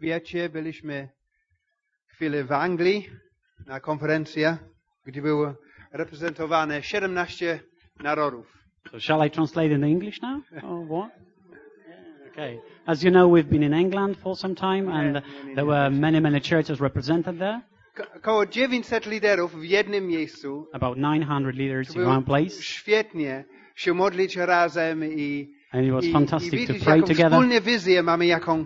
wiecie, byliśmy chwilę w Anglii na konferencji, gdzie było reprezentowane 17 narodów. So shall I translate in English now? Or what? Okay. As you know, we've been in England for some time and there were many, many churches represented there. Ko- Około 900 liderów w jednym miejscu. About 900 leaders in one place. świetnie się modlić razem i, And it was i, i fantastic to widzieć, pray together wizję mamy, jaką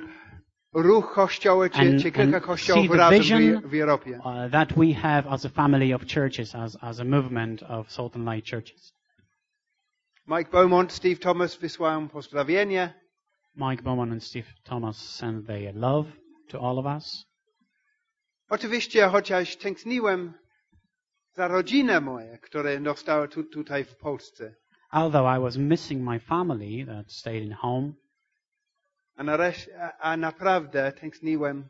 ruch kościoły, czy, And- czy kilka kościołów see the razem vision, w, w Europie. uh, that we have as a family of churches, as, as a movement of Salt and Light churches. Mike Beaumont, Steve Thomas wysłałem pozdrowienie. Mike Beaumont and Steve Thomas send their love to all of us. Oczywiście, chociaż tęskniłem za rodzinę moją, została tu, tutaj w Polsce. Although I was missing my family that stayed in home, A, nareś, a, naprawdę tęskniłem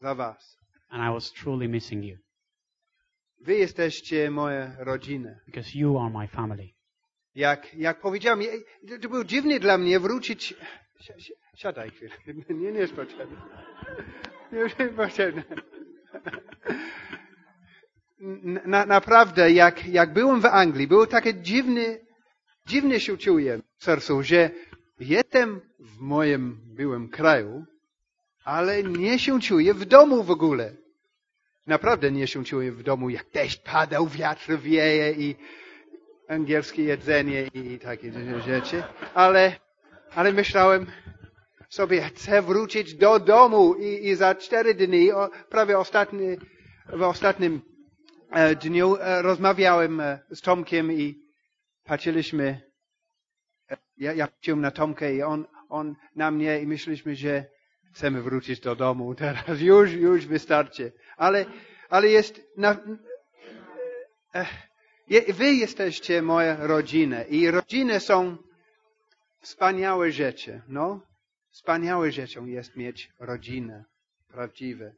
za was. and I was truly missing you Wy jesteście moja rodzina. because you are my family. Jak, jak powiedziałem, to- to było dziwne dla mnie wrócić. Si- si- Siadaj chwilę. Nie, nie jest potrzebne. Nie jest potrzebne. Na, naprawdę, jak, jak byłem w Anglii, było takie dziwne, dziwnie się czuję w sercu, że jestem w moim byłym kraju, ale nie się czuję w domu w ogóle. Naprawdę nie się czuję w domu, jak deszcz padał, wiatr wieje i angielskie jedzenie i takie rzeczy. Ale, ale myślałem sobie, chcę wrócić do domu i, i za cztery dni, o, prawie ostatni, w ostatnim e, dniu e, rozmawiałem e, z Tomkiem i patrzyliśmy, ja, ja na Tomkę i on, on na mnie i myśleliśmy, że chcemy wrócić do domu teraz. Już, już wystarczy. Ale, ale jest, na, e, je, wy jesteście moja rodzina i rodziny są wspaniałe rzeczy, no. Wspaniałe rzeczą jest mieć rodzinę prawdziwe.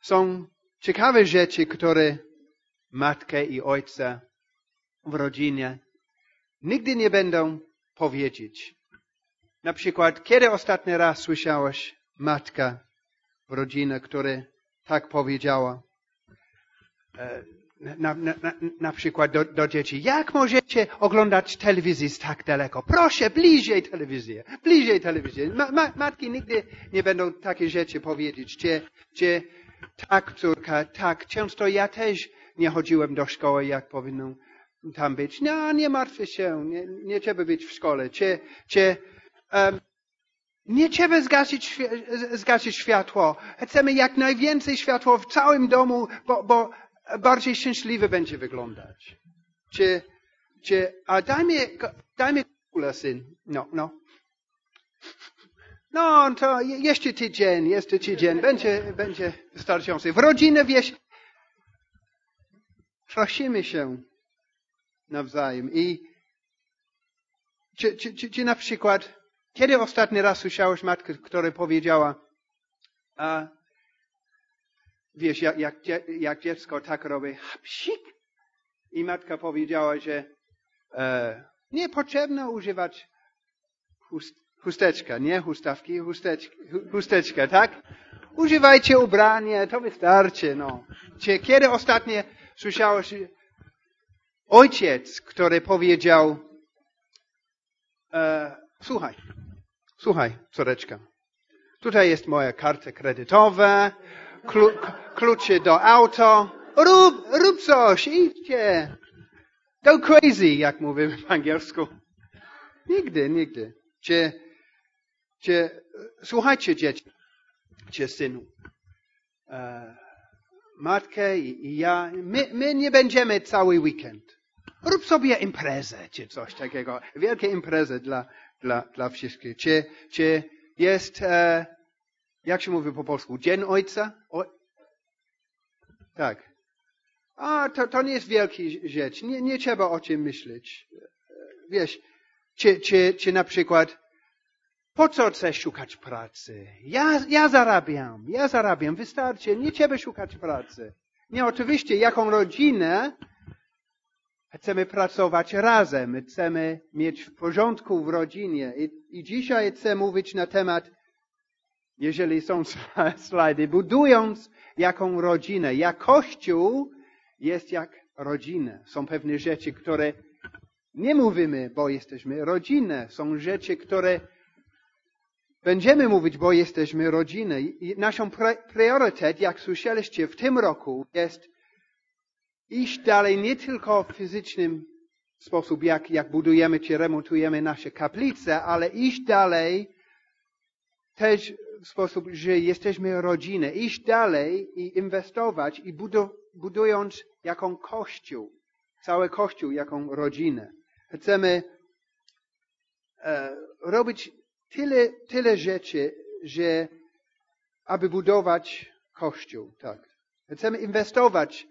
Są ciekawe rzeczy, które matkę i ojca w rodzinie nigdy nie będą powiedzieć. Na przykład, kiedy ostatni raz słyszałeś matka w rodzinie, która tak powiedziała? E, na, na, na, przykład do, do dzieci. Jak możecie oglądać telewizję z tak daleko? Proszę, bliżej telewizję. Bliżej telewizję. Ma, ma, matki nigdy nie będą takie rzeczy powiedzieć. Czy, czy tak, córka, tak. Często ja też nie chodziłem do szkoły, jak powinno tam być. No, nie martw się. Nie, nie trzeba być w szkole. Czy, czy um, nie trzeba zgasić, zgasić światło. Chcemy jak najwięcej światła w całym domu, bo, bo bardziej szczęśliwy będzie wyglądać. Czy, czy, a daj mi, daj mi kulę, syn. No, no. No, to je- jeszcze tydzień, jeszcze tydzień, będzie, będzie wystarczający. W rodzinę, wiesz, prosimy się nawzajem i czy, czy, czy, czy na przykład, kiedy ostatni raz słyszałeś matkę, która powiedziała, a, wiesz, jak, jak, jak dziecko tak robi, psik. I matka powiedziała, że e, nie potrzebno używać chust, chusteczka, nie chustawki, chusteczka, chusteczka, tak? Używajcie ubrania, to wystarczy, no. Czy kiedy ostatnio słyszałeś ojciec, który powiedział, e, słuchaj, słuchaj, córeczka, tutaj jest moja karta kredytowa, klu, klucze do auto, rób, rób coś, idźcie. Go crazy, jak mówimy po angielsku. Nigdy, nigdy. Czy, czy, słuchajcie dzieci, czy synu, e, matkę i, i ja, my, my nie będziemy cały weekend. Rób sobie imprezę, czy coś takiego. Wielkie imprezy dla, dla, dla wszystkich. Czy, czy jest, e, jak się mówi po polsku, Dzień Ojca? O... Tak. A, to, to nie jest wielka rzecz. Nie, nie trzeba o tym myśleć. Wiesz, czy, czy, czy na przykład, po co chcesz szukać pracy? Ja, ja zarabiam, ja zarabiam, wystarczy, nie trzeba szukać pracy. Nie, oczywiście, jaką rodzinę chcemy pracować razem, chcemy mieć w porządku w rodzinie. I, i dzisiaj chcę mówić na temat jeżeli są slajdy, budując jaką rodzinę. Jak Kościół jest jak rodzina. Są pewne rzeczy, które nie mówimy, bo jesteśmy rodzinę. Są rzeczy, które będziemy mówić, bo jesteśmy rodziną. Naszą priorytet, jak słyszeliście w tym roku, jest iść dalej nie tylko w fizycznym sposób, jak, jak budujemy czy remontujemy nasze kaplice, ale iść dalej też w sposób, że jesteśmy rodziną. Iść dalej i inwestować i budując jaką kościół, cały kościół, jaką rodzinę. Chcemy e, robić tyle, tyle rzeczy, że aby budować kościół, tak. Chcemy inwestować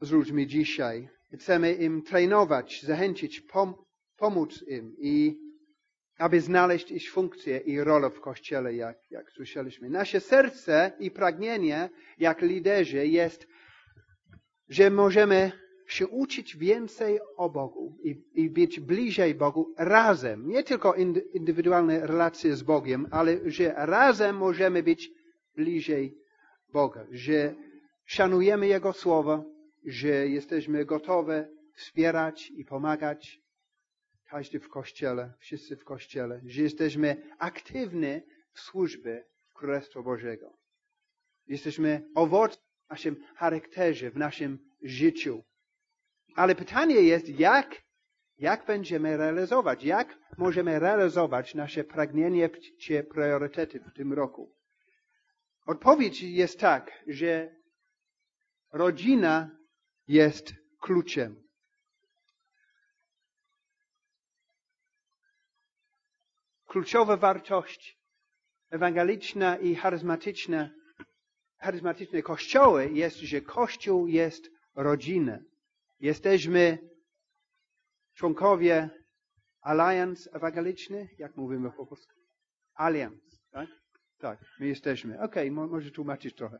z ludźmi dzisiaj. Chcemy im trenować, zachęcić, pom pomóc im i aby znaleźć ich funkcję i rolę w Kościele, jak, jak słyszeliśmy. Nasze serce i pragnienie, jak liderzy, jest, że możemy się uczyć więcej o Bogu i, i być bliżej Bogu razem. Nie tylko indywidualne relacje z Bogiem, ale że razem możemy być bliżej Boga, że szanujemy Jego Słowo, że jesteśmy gotowe wspierać i pomagać każdy w Kościele, wszyscy w Kościele, że jesteśmy aktywni w służbie Królestwa Bożego. Jesteśmy owocem w naszym charakterze, w naszym życiu. Ale pytanie jest, jak, jak będziemy realizować? Jak możemy realizować nasze pragnienie czy priorytety w tym roku? Odpowiedź jest tak, że rodzina jest kluczem. Kluczowe wartości ewangeliczne i charyzmatyczne, charyzmatyczne kościoły jest, że Kościół jest rodziną. Jesteśmy członkowie Alliance Ewangeliczny, jak mówimy po polsku? Alliance, tak? Tak, my jesteśmy. Okej, okay, może tłumaczyć trochę.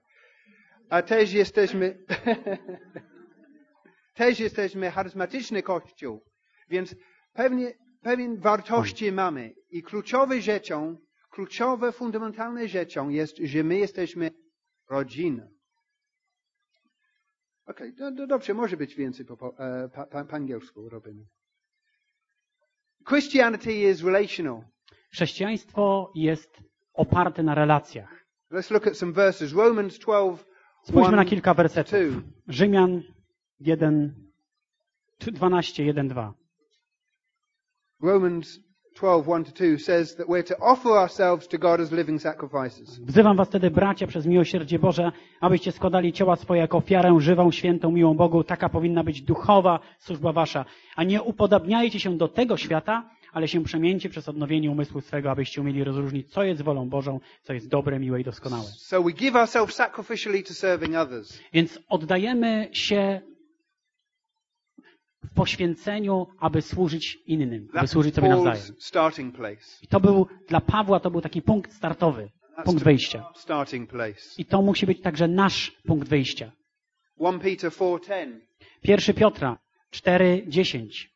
A też jesteśmy, też jesteśmy charyzmatyczny kościół, więc pewnie, pewien wartości mamy i kluczowe rzeczą, kluczowe, fundamentalne rzeczą jest, że my jesteśmy rodziną. Okej, okay, do, dobrze, może być więcej po, po, e, po, po angielsku robimy. Christianity is relational. Chrześcijaństwo jest oparte na relacjach. Let's look at some verses. Romans 12, Spójrzmy na kilka wersetów. Rzymian 1, 12, 1, 2. Romans 12, 1 to 2 says that we're to offer ourselves to God as living sacrifices. Wzywam was wtedy, bracia, przez miłosierdzie Boże, abyście składali ciała swoje jako ofiarę żywą, świętą, miłą Bogu. Taka powinna być duchowa służba wasza. A nie upodabniajcie się do tego świata, ale się przemieńcie przez odnowienie umysłu swego, abyście umieli rozróżnić, co jest wolą Bożą, co jest dobre, miłe i doskonałe. So we give ourselves sacrificially to serving others. Więc oddajemy się poświęceniu, aby służyć innym, aby służyć sobie nawzajem. I to był, dla Pawła to był taki punkt startowy, punkt wyjścia. I to musi być także nasz punkt wyjścia. 1 Peter 4:10. 1 Piotra 4:10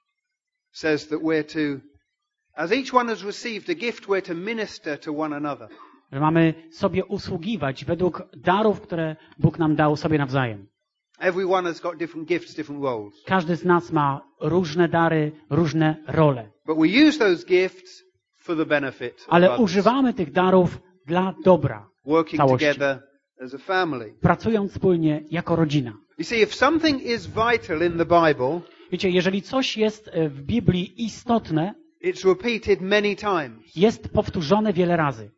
says that we're to As each one has received a gift, we're to minister to one another. Że mamy sobie usługiwać według darów, które Bóg nam dał sobie nawzajem. Każdy z nas ma różne dary, różne role. But we use those gifts for the benefit Ale używamy tych darów dla dobra Working całości. together as a family. Pracując wspólnie jako rodzina. You see, if something is vital in the Bible, Wiecie, jeżeli coś jest e, w Biblii istotne, It's repeated many times. Jest powtórzone wiele razy.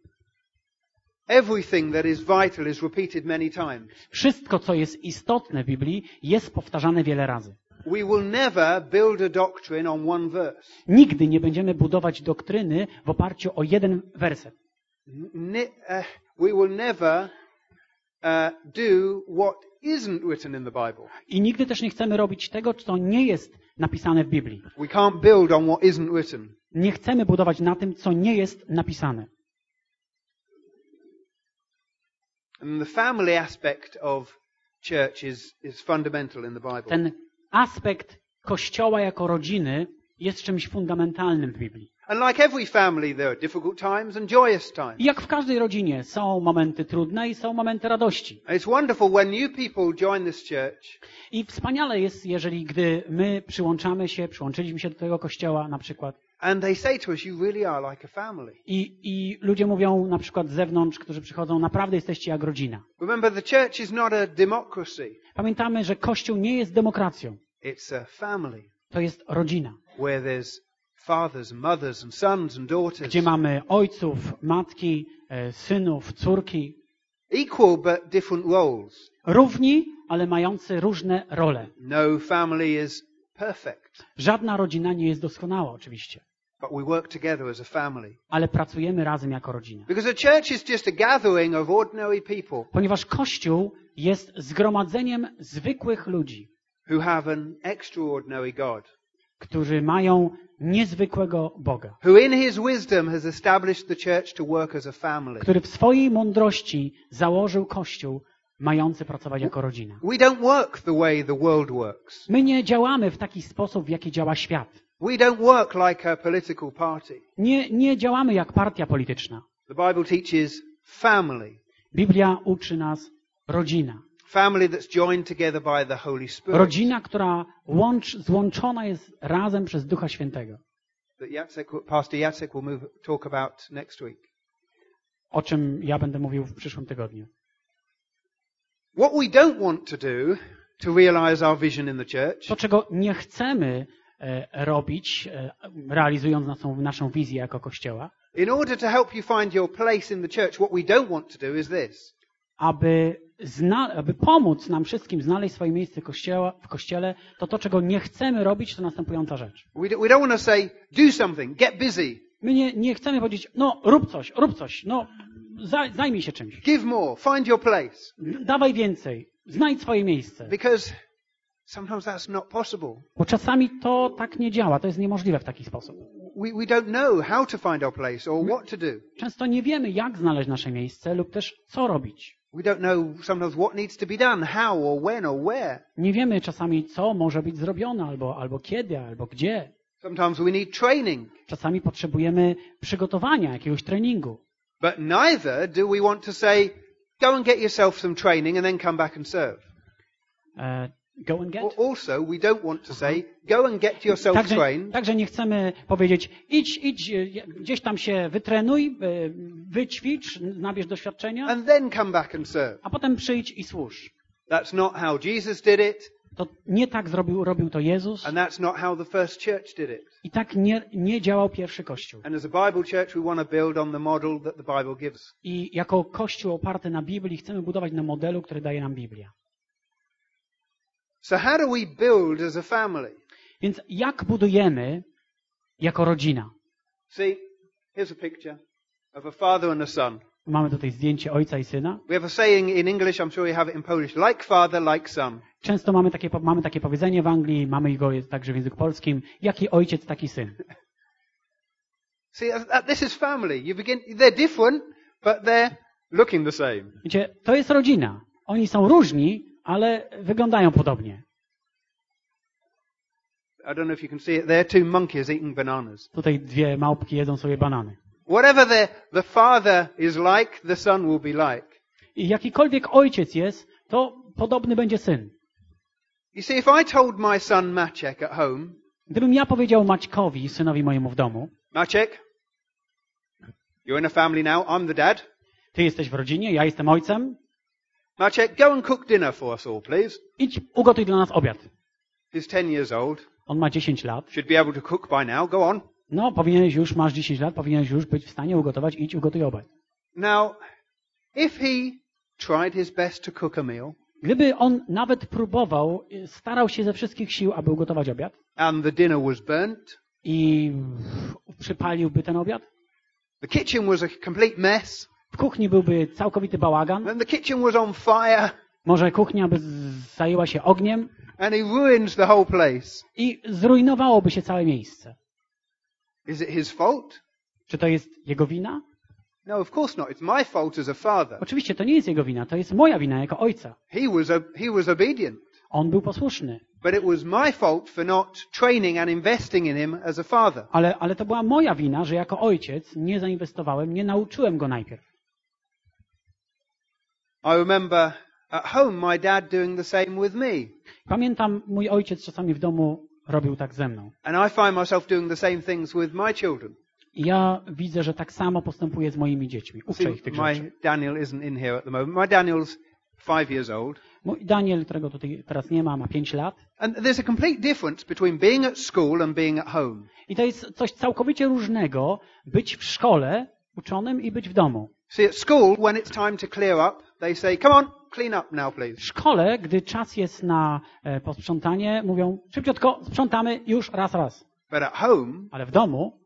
Everything that is vital is repeated many times. Wszystko, co jest istotne w Biblii, jest powtarzane wiele razy. We will never build a doctrine on one verse. Nigdy nie będziemy budować doktryny w oparciu o jeden werset. Ne uh, we will never uh, do what isn't written in the Bible. I nigdy też nie chcemy robić tego, co nie jest napisane w Biblii. We can't build on what isn't written. Nie chcemy budować na tym, co nie jest napisane. And the family aspect of church is, is fundamental in the Bible. Ten aspekt kościoła jako rodziny jest czymś fundamentalnym w Biblii. And like every family, there are difficult times and joyous times. I jak w każdej rodzinie są momenty trudne i są momenty radości. And it's wonderful when new people join this church I wspaniale jest, jeżeli gdy my przyłączamy się, przyłączyliśmy się do tego kościoła na przykład and they say to us, you really are like a family. i, i ludzie mówią na przykład z zewnątrz, którzy przychodzą, naprawdę jesteście jak rodzina. Remember, the church is not a democracy. Pamiętamy, że Kościół nie jest demokracją. It's a family To jest rodzina, where there's fathers mothers and sons and daughters. gdzie mamy ojców, matki, e, synów, córki. Equal but different roles. Równi, ale mający różne role. No family is perfect, Żadna rodzina nie jest doskonała oczywiście, but we work together as a family. ale pracujemy razem jako rodzina. Because the church is just a gathering of ordinary people Ponieważ Kościół jest zgromadzeniem zwykłych ludzi, who have an extraordinary God, którzy mają niezwykłego Boga, who in his wisdom has established the church to work as a family. który w swojej mądrości założył Kościół mający pracować jako rodzina. We don't work the way the world works. My nie działamy w taki sposób, w jaki działa świat. We don't work like a political party. Nie, nie działamy jak partia polityczna. The Bible teaches family. Biblia uczy nas rodzina. Family that's joined together by the Holy Spirit. Rodzina, która łącz, złączona jest razem przez Ducha Świętego. That Jacek, Pastor Jacek will move, talk about next week. O czym ja będę mówił w przyszłym tygodniu. What we don't want to do to realize our vision in the church To, czego nie chcemy e, robić, e, realizując naszą, naszą wizję jako Kościoła, In order to help you find your place in the church, what we don't want to do is this. aby, zna, aby pomóc nam wszystkim znaleźć swoje miejsce kościoła, w Kościele, to to, czego nie chcemy robić, to następująca rzecz. We don't, we don't want to say, do something, get busy, My nie, nie chcemy powiedzieć, no rób coś, rób coś, no zajmij się czymś, give more, find your place. dawaj więcej, znajdź swoje miejsce. Because sometimes that's not possible. Bo czasami to tak nie działa, to jest niemożliwe w taki sposób. We, we don't know how to find our place or what to do. Często nie wiemy, jak znaleźć nasze miejsce lub też co robić. We don't know sometimes what needs to be done, how or when or where. Nie wiemy czasami, co może być zrobione, albo, albo kiedy, albo gdzie. Sometimes we need training. Czasami potrzebujemy przygotowania, jakiegoś treningu. But neither do we want to say, go and get yourself some training and then come back and serve. E, go and get? Also, we don't want to say, go and get yourself Także, trained także nie chcemy powiedzieć, idź, idź, e, gdzieś tam się wytrenuj, e, wyćwicz, nabierz doświadczenia, and then come back and serve. a potem przyjdź i służ. That's not how Jesus did it, To nie tak zrobił, robił to Jezus and that's not how the first church did it. i tak nie, nie działał pierwszy Kościół. I jako Kościół oparty na Biblii chcemy budować na modelu, który daje nam Biblia. So how do we build as a family? Więc jak budujemy jako rodzina? See, here's a picture of a father and a son. Mamy tutaj zdjęcie ojca i syna. We have a saying in English, I'm sure you have it in Polish, like father, like son. Często mamy takie, mamy takie powiedzenie w Anglii, mamy go także w języku polskim. Jaki ojciec, taki syn. See, that- that- this is family. You begin, they're different, but they're looking the same. Wiecie, to jest rodzina. Oni są różni, ale wyglądają podobnie. I don't know if you can see it there, two monkeys eating bananas. Tutaj dwie małpki jedzą sobie banany. Whatever the, the father is like, the son will be like. I jakikolwiek ojciec jest, to podobny będzie syn. You see, if I told my son Maciek at home, Gdybym ja powiedział Maćkowi, synowi mojemu w domu, Maciek, you're in a family now, I'm the dad. ty jesteś w rodzinie, ja jestem ojcem, Maciek, go and cook dinner for us all, please. idź ugotuj dla nas obiad. He's 10 years old, On ma 10 lat. should be able to cook by now. Go on. No, powinieneś już, masz 10 lat, powinieneś już być w stanie ugotować, idź ugotuj obiad. Now, if he tried his best to cook a meal, Gdyby on nawet próbował, y, starał się ze wszystkich sił, aby ugotować obiad and the dinner was burnt, i przypaliłby ten obiad, the kitchen was a complete mess, w kuchni byłby całkowity bałagan, and the kitchen was on fire, może kuchnia by zajęła się ogniem and he ruined the whole place, i zrujnowałoby się całe miejsce. Is it his fault? Czy to jest jego wina? No, of course not. It's my fault as a father. Oczywiście to nie jest jego wina, to jest moja wina jako ojca. He was, a, he was obedient. On był posłuszny. But it was my fault for not training and investing in him as a father. Ale, ale to była moja wina, że jako ojciec nie zainwestowałem, nie nauczyłem go najpierw. I remember at home my dad doing the same with me. Pamiętam, mój ojciec czasami w domu robił tak ze mną. And I find myself doing the same things with my children. Ja widzę, że tak samo postępuje z moimi dziećmi. Uczę ich tych rzeczy. my Daniel isn't in here at the moment. My Daniel's five years old. Mój Daniel, którego tutaj teraz nie ma, ma 5 lat. And there's a complete difference between being at school and being at home. I to jest coś całkowicie różnego być w szkole uczonym i być w domu. See, at school, when it's time to clear up, they say, come on, now, W szkole, gdy czas jest na e, posprzątanie, mówią szybciutko, sprzątamy już raz, raz. But at home, Ale w domu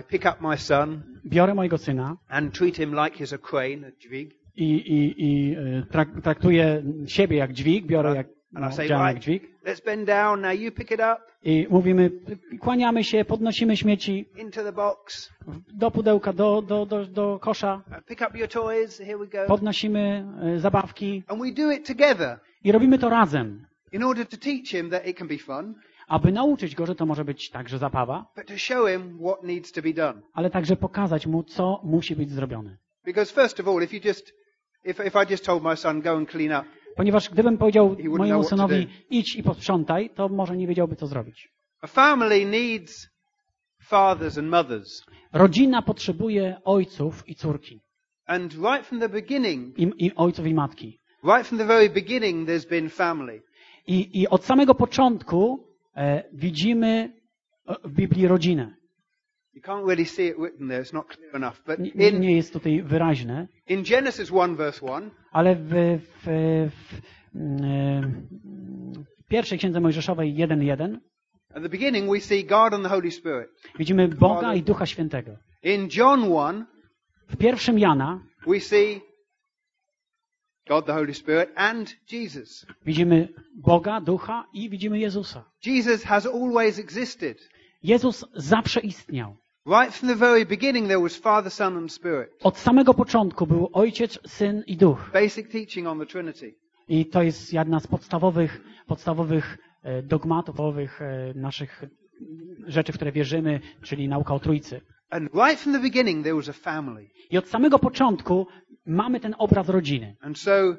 I pick up my son biorę mojego syna and treat him like he's a crane, a dźwig. i, i, i e, trak- traktuję siebie jak dźwig, biorę jak, No, I say, działam jak right, dźwig. let's bend down, now you pick it up, I mówimy, kłaniamy się, podnosimy śmieci do pudełka, do, do, do, do kosza, podnosimy zabawki. And we do it together. I robimy to razem, in order to teach him that it can be fun, aby nauczyć go, że to może być także zabawa, ale także pokazać mu, co musi być zrobione. Because first of all, if you just, if, if I just told my son, go and clean up, Ponieważ gdybym powiedział mojemu synowi idź i posprzątaj, to może nie wiedziałby, co zrobić. Rodzina potrzebuje ojców i córki. And right from the beginning, I, i ojców i matki. right from the very beginning, there's been family. I, i od samego początku e, widzimy e, w Biblii rodzinę. You can't really see it written there, it's not clear enough. But Nie, in, nie jest tutaj wyraźne, in Genesis 1 verse 1, ale w, w, w, w pierwszej księdze Mojżeszowej 1.1 at the beginning we see God and the Holy Spirit. widzimy Boga i Ducha Świętego. In John 1, W pierwszym Jana we see God the Holy Spirit and Jesus. widzimy Boga, Ducha i widzimy Jezusa. Jesus has always existed. Jezus zawsze istniał. Right from the very beginning there was Father, Son and Spirit. Od samego początku był Ojciec, Syn i Duch. Basic teaching on the Trinity. I to jest jedna z podstawowych, podstawowych e, dogmatów, podstawowych e, naszych rzeczy, w które wierzymy, czyli nauka o Trójcy. And right from the beginning there was a family. I od samego początku mamy ten obraz rodziny. And so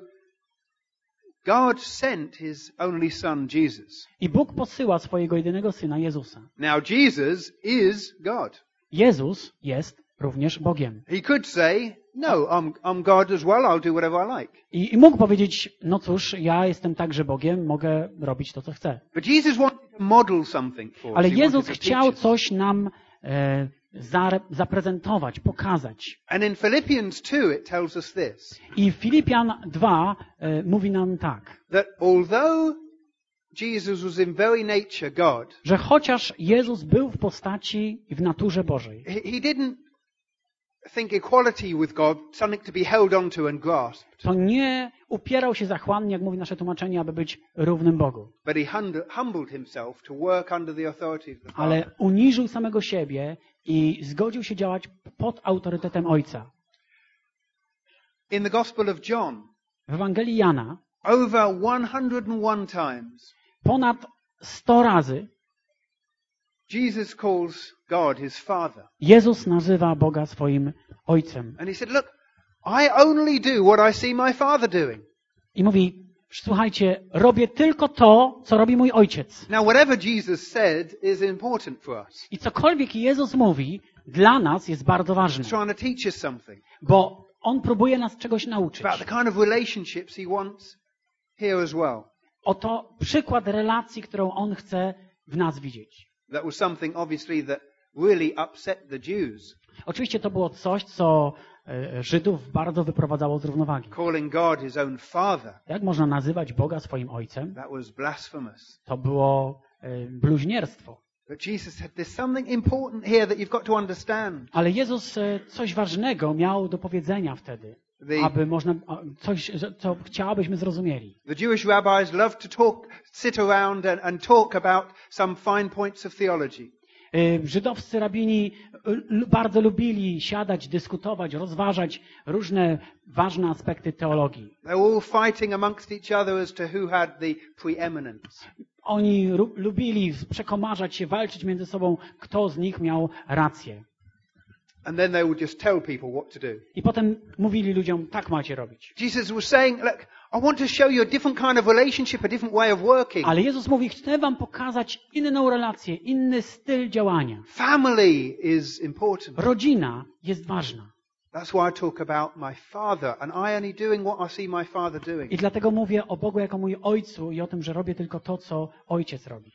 God sent his only son Jesus. I Bóg posyła swojego jedynego Syna Jezusa. Now Jesus is God. Jezus jest również Bogiem. He could say, no, I'm, I'm God as well, I'll do whatever I like. I, I mógł powiedzieć, no cóż, ja jestem także Bogiem, mogę robić to, co chcę. But Jesus wanted to model something for us. Ale He Jezus wanted to chciał teach us. coś nam e, zaprezentować, pokazać. And in Philippians 2 it tells us this, I Filipian 2 e, mówi nam tak, that although Jesus was in very nature God, że chociaż Jezus był w postaci i w naturze Bożej, he, didn't think equality with God something to be held onto and grasped, to nie upierał się zachłannie, jak mówi nasze tłumaczenie, aby być równym Bogu, but he humbled himself to work under the authority of the Father. ale uniżył samego siebie i zgodził się działać pod autorytetem Ojca. In the Gospel of John, W Ewangelii Jana over 101 times, ponad 100 razy Jesus calls God his Father. Jezus nazywa Boga swoim Ojcem. And he said, look, I only do what I see my Father doing. I mówi, słuchajcie, robię tylko to, co robi mój Ojciec. Now, whatever Jesus said is important for us. I cokolwiek Jezus mówi, dla nas jest bardzo He's ważne, trying to teach us something bo On próbuje nas czegoś nauczyć. about the kind of relationships he wants here as well. Oto przykład relacji, którą On chce w nas widzieć. That was something, obviously, that really upset the Jews. Oczywiście to było coś, co e, Żydów bardzo wyprowadzało z równowagi. Calling God his own Father, Jak można nazywać Boga swoim Ojcem? that was blasphemous. To było e, bluźnierstwo. But Jesus said, there's something important here that you've got to understand. Ale Jezus e, coś ważnego miał do powiedzenia wtedy, The, aby można, coś, co chciałabyśmy zrozumieli. the Jewish rabbis loved to talk, sit around and, and talk about some fine points of theology. E, Żydowscy rabini l- bardzo lubili siadać, dyskutować, rozważać różne ważne aspekty teologii. They were all fighting amongst each other as to who had the preeminence. Oni lubili przekomarzać się, walczyć między sobą, kto z nich miał rację. And then they would just tell people what to do. I potem mówili ludziom, tak macie robić. Jesus was saying, look, I want to show you a different kind of relationship, a different way of working. Ale Jezus mówi, chcę wam pokazać inną relację, inny styl działania. Family is important. Rodzina jest ważna. That's why I talk about my father and I only doing what I see my father doing. I dlatego mówię o Bogu jako mój ojcu i o tym, że robię tylko to, co ojciec robi.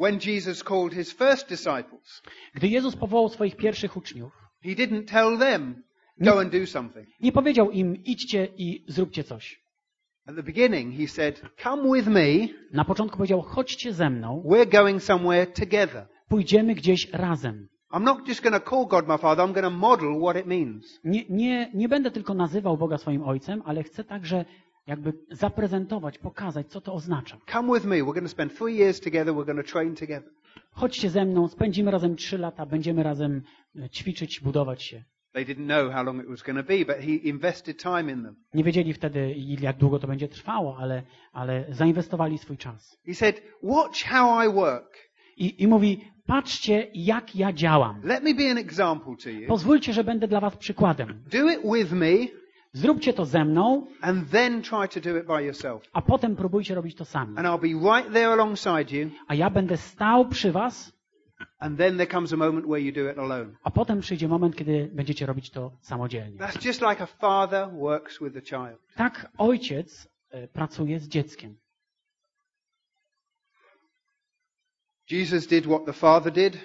When Jesus called his first disciples, Gdy Jezus powołał swoich pierwszych uczniów, he didn't tell them, go and do something. nie powiedział im, idźcie i zróbcie coś. At the beginning, he said, come with me. Na początku powiedział, chodźcie ze mną, We're going somewhere together. pójdziemy gdzieś razem. I'm not just going to call God my father. I'm going to model what it means. Nie, nie, nie będę tylko nazywał Boga swoim ojcem, ale chcę także jakby zaprezentować, pokazać, co to oznacza. Come with me. We're going to spend three years together. We're going to train together. Chodźcie ze mną, spędzimy razem trzy lata, będziemy razem e, ćwiczyć, budować się. They didn't know how long it was going to be, but he invested time in them. Nie wiedzieli wtedy, jak długo to będzie trwało, ale, ale zainwestowali swój czas. He said, watch how I work. I, I mówi, patrzcie, jak ja działam. Let me be an example to you. Pozwólcie, że będę dla was przykładem. Do it with me Zróbcie to ze mną, and then try to do it by yourself. a potem próbujcie robić to sami. And I'll be right there alongside you. A ja będę stał przy was, And then there comes a moment where you do it alone. a potem przyjdzie moment, kiedy będziecie robić to samodzielnie. That's just like a father works with a child. Tak ojciec e, pracuje z dzieckiem. Jesus did what the father did.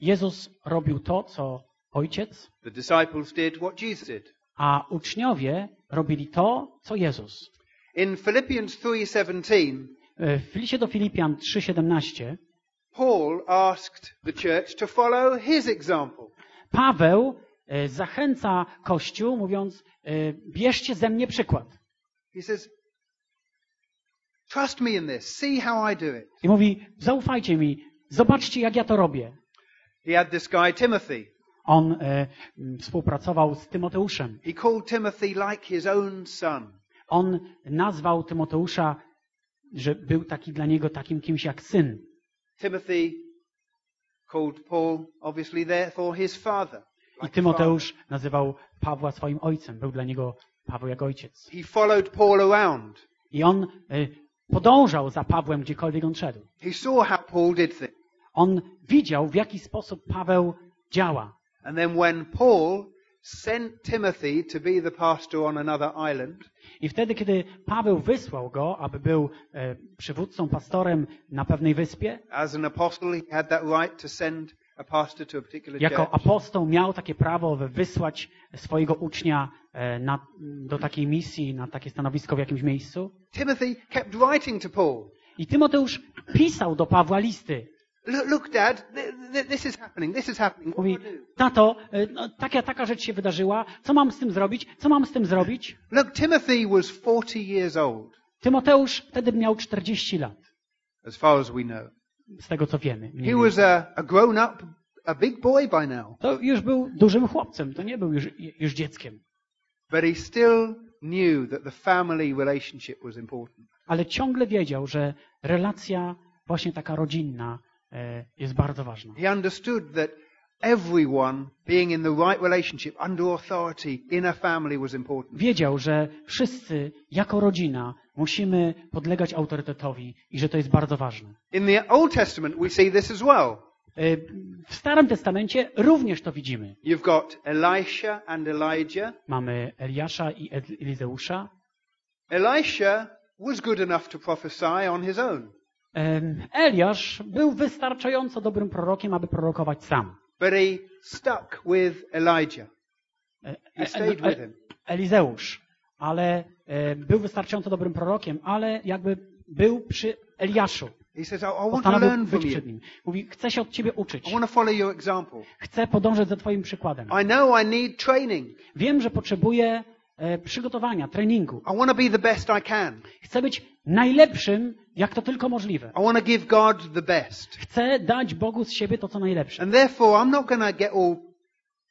Jezus robił to, co ojciec, The disciples did what Jesus did. A uczniowie robili to, co Jezus. In Philippians 3:17, E, W liście do Filipian 3,17 Paul asked the church to follow his example. Paweł e, zachęca Kościół, mówiąc, e, bierzcie ze mnie przykład. He says, Trust me in this. See how I do it. I mówi, zaufajcie mi, zobaczcie, jak ja to robię. He had this guy, Timothy. On e, współpracował z Tymoteuszem. He called Timothy like his own son. On nazwał Tymoteusza, że był taki dla niego takim kimś jak syn. Timothy called Paul, obviously, therefore, his father. I like Tymoteusz nazywał Pawła swoim ojcem. Był dla niego Paweł jak ojciec. He followed Paul around. I on e, podążał za Pawłem gdziekolwiek on szedł. He saw how Paul did things. On widział, w jaki sposób Paweł działa. And then when Paul sent Timothy to be the pastor on another island, I wtedy, kiedy Paweł wysłał go, aby był e, przywódcą, pastorem na pewnej wyspie, as an apostle, he had that right to send a pastor to a particular jako church. apostoł miał takie prawo by wysłać swojego ucznia e, na, do takiej misji, na takie stanowisko w jakimś miejscu. Timothy kept writing to Paul. I Tymoteusz pisał do Pawła listy. Look, look Dad, th- th- this is happening, this is happening. Mówi, tato, e, no, taka, taka rzecz się wydarzyła, co mam z tym zrobić? Co mam z tym zrobić? Look, Timothy was 40 years old, Tymoteusz wtedy miał 40 lat, as far as we know. z tego co wiemy. He was a, a grown up, a big boy by now. To już był dużym chłopcem, to nie był już, już dzieckiem. But he still knew that the family relationship was important. ale ciągle wiedział, że relacja właśnie taka rodzinna jest bardzo ważna. He understood that everyone being in the right relationship under authority in a family was important. Wiedział, że wszyscy jako rodzina musimy podlegać autorytetowi i że to jest bardzo ważne. In the Old Testament, we see this as well. E, W Starym Testamencie również to widzimy. You've got Elisha and Elijah. Mamy Eliasza i Elizeusza. Elisha was good enough to prophesy on his own, Eliasz był wystarczająco dobrym prorokiem, aby prorokować sam. but he stuck with Elijah. E, He e, stayed e, with him. Elizeusz, ale był wystarczająco dobrym prorokiem, ale jakby był przy Eliaszu. He says, I, want to learn from you. Mówi, chcę się od ciebie I uczyć. want to follow your example. Chcę podążać za twoim przykładem. I know I need training. Wiem, że potrzebuję przygotowania, treningu. I want to be the best I can. Chcę być najlepszym, jak to tylko możliwe. I want to give God the best. Chcę dać Bogu z siebie to, co najlepsze. And therefore, I'm not going to get all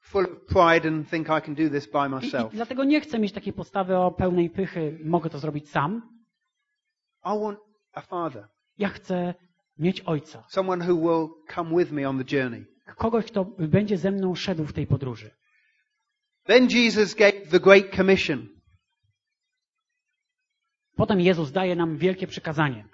full of pride and think I can do this by I, myself. I dlatego nie chcę mieć takiej postawy o pełnej pychy, mogę to zrobić sam. I want a father, Ja chcę mieć ojca. someone who will come with me on the journey. Kogoś, kto będzie ze mną szedł w tej podróży. Then Jesus gave the Great Commission. Potem Jezus daje nam wielkie przykazanie.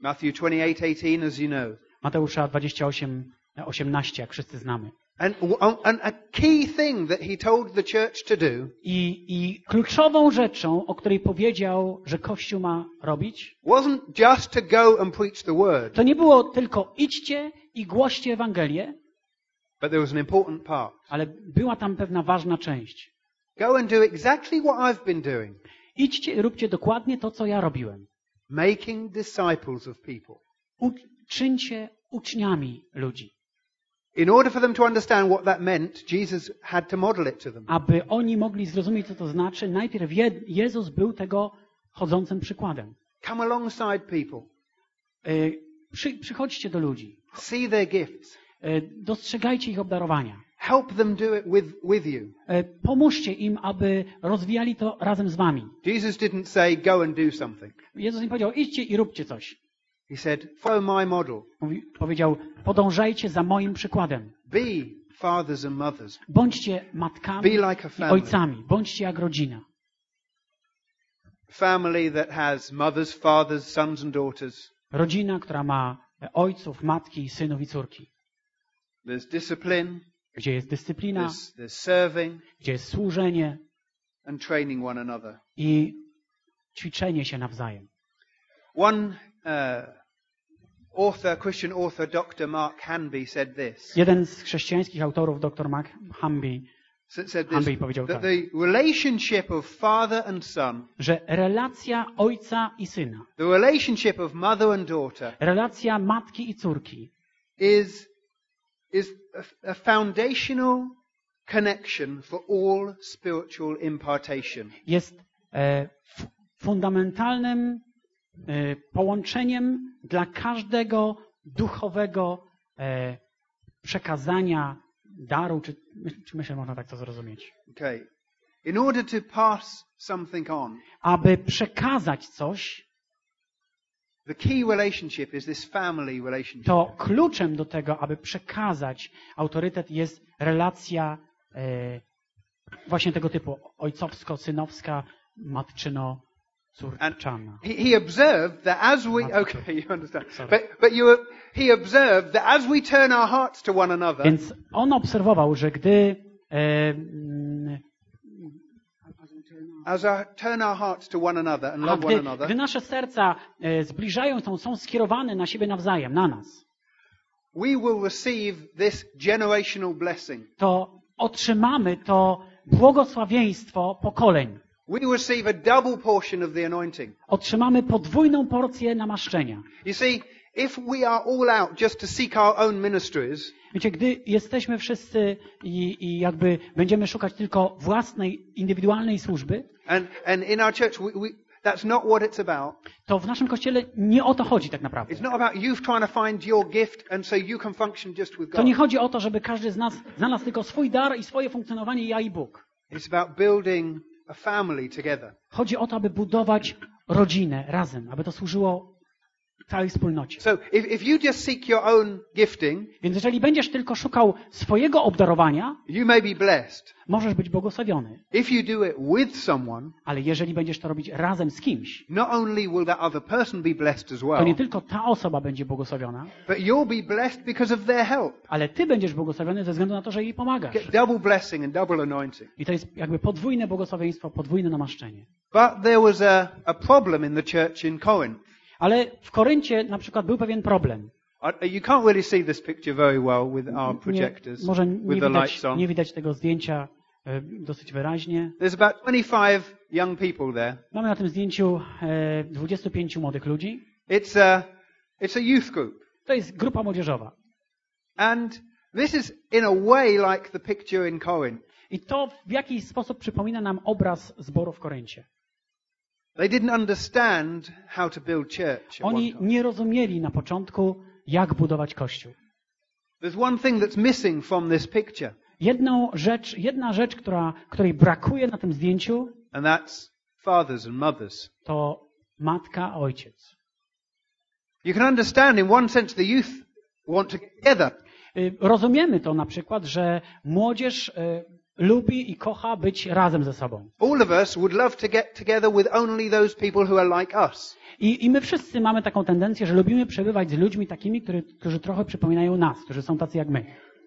Matthew 28:18, as you know. Mateusza 28, 18, jak wszyscy znamy. And, and a key thing that he told the church to do I, I kluczową rzeczą, o której powiedział, że Kościół ma robić, wasn't just to go and preach the word, to nie było tylko idźcie i głoście Ewangelię, but there was an important part. ale była tam pewna ważna część. Go and do exactly what I've been doing, Idźcie i róbcie dokładnie to, co ja robiłem. Making disciples of people. U, czyńcie uczniami ludzi, In order for them to understand what that meant, Jesus had to model it to them. aby oni mogli zrozumieć, co to znaczy. Najpierw Je, Jezus był tego chodzącym przykładem. Come alongside people, Y, Przy, przychodźcie do ludzi, see their gifts, y, dostrzegajcie ich obdarowania. Help them do it with, with you. Y, Pomóżcie im, aby rozwijali to razem z wami. Jesus didn't say, go and do something. Jezus im powiedział, idźcie i róbcie coś. He said, follow my model. Mówi, powiedział, podążajcie za moim przykładem. Be fathers and mothers. Bądźcie matkami Be like a i family. ojcami. Bądźcie jak rodzina. Family that has mothers, fathers, sons and daughters. Rodzina, która ma ojców, matki, synów i córki. There's discipline, Gdzie jest dyscyplina, there's, there's serving gdzie jest służenie and training one another. i ćwiczenie się nawzajem. One uh, author, Christian author, Dr. Mark Hanby said this. Jeden z chrześcijańskich autorów, dr Mark Hamby, Hanby this powiedział that tak, the relationship of father and son, że relacja ojca i syna, the relationship of mother and daughter, relacja matki i córki is is a, foundational connection for all spiritual impartation. jest e, fundamentalnym e, połączeniem dla każdego duchowego e, przekazania daru, czy, czy myślę, można tak to zrozumieć. Okay. In order to pass something on, Aby przekazać coś, the key relationship is this family relationship. To kluczem do tego, aby przekazać autorytet jest relacja e, właśnie tego typu ojcowsko-synowska, matczyno-córczana. He, he observed that as we, okay, you understand, but, but you, he observed that as we turn our hearts to one another, Więc on obserwował, że gdy e, mm, as I turn our hearts to one another and a love one gdy, another, gdy nasze serca e, zbliżają się, są skierowane na siebie nawzajem, na nas, we will receive this generational blessing. to otrzymamy to błogosławieństwo pokoleń. We receive a double portion of the anointing. Otrzymamy podwójną porcję namaszczenia. You see, if we are all out just to seek our own ministries, Wiecie, gdy jesteśmy wszyscy i, i jakby będziemy szukać tylko własnej, indywidualnej służby, and, and in our church, we, we, that's not what it's about. to w naszym kościele nie o to chodzi tak naprawdę. It's not about you trying to find your gift and so you can function just with To nie chodzi o to, żeby każdy z nas znalazł tylko swój dar i swoje funkcjonowanie, ja i Bóg. It's about building a family together. Chodzi o to, aby budować rodzinę razem, aby to służyło całej wspólnocie. So if, if you just seek your own gifting, Więc jeżeli będziesz tylko szukał swojego obdarowania, you may be blessed. możesz być błogosławiony. If you do it with someone, Ale jeżeli będziesz to robić razem z kimś, not only will that other person be blessed as to well, nie tylko ta osoba będzie błogosławiona, but you'll be blessed because of their help. ale ty będziesz błogosławiony ze względu na to, że jej pomagasz. Get double blessing and double anointing. I to jest jakby podwójne błogosławieństwo, podwójne namaszczenie. But there was a, a problem in the church in Corinth. Ale w Koryncie na przykład był pewien problem. You can't really see this picture very well with our Nie, projectors, może nie with the widać, lights on. nie widać tego zdjęcia e, dosyć wyraźnie. There's about 25 young people there. Mamy na tym zdjęciu e, 25 młodych ludzi. It's a, it's a youth group. To jest grupa młodzieżowa. And this is in a way like the picture in Corinth. I to w jakiś sposób przypomina nam obraz zboru w Koryncie. They didn't understand how to build church. Oni nie rozumieli na początku, jak budować kościół. There's one thing that's missing from this picture, Jedną rzecz, jedna rzecz, która, której brakuje na tym zdjęciu, and that's fathers and mothers. to matka, ojciec. You can understand, in one sense, the youth want to get together. Y, Rozumiemy to na przykład, że młodzież y, lubi i kocha być razem ze sobą. All of us would love to get together with only those people who are like us. I, I my wszyscy mamy taką tendencję, że lubimy przebywać z ludźmi takimi, który, którzy trochę przypominają nas, którzy są tacy jak my.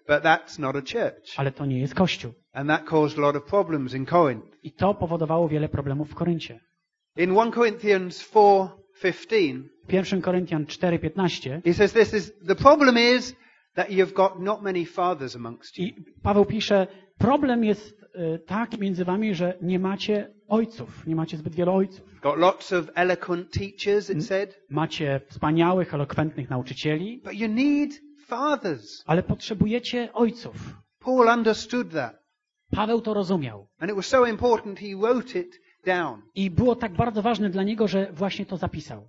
But that's not a church. Ale to nie jest Kościół. And that caused a lot of problems in Corinth. I to powodowało wiele problemów w Koryncie. In 1 Corinthians 4:15, W 1 Koryntian 4,15 he says this is the problem is that you've got not many fathers amongst you. i Paweł pisze, problem jest y, taki między wami, że nie macie ojców, nie macie zbyt wielu ojców. Got lots of eloquent teachers, it said, Macie wspaniałych, elokwentnych nauczycieli, but you need fathers. ale potrzebujecie ojców. Paul understood that. Paweł to rozumiał. And it was so important he wrote it down. I było tak bardzo ważne dla niego, że właśnie to zapisał.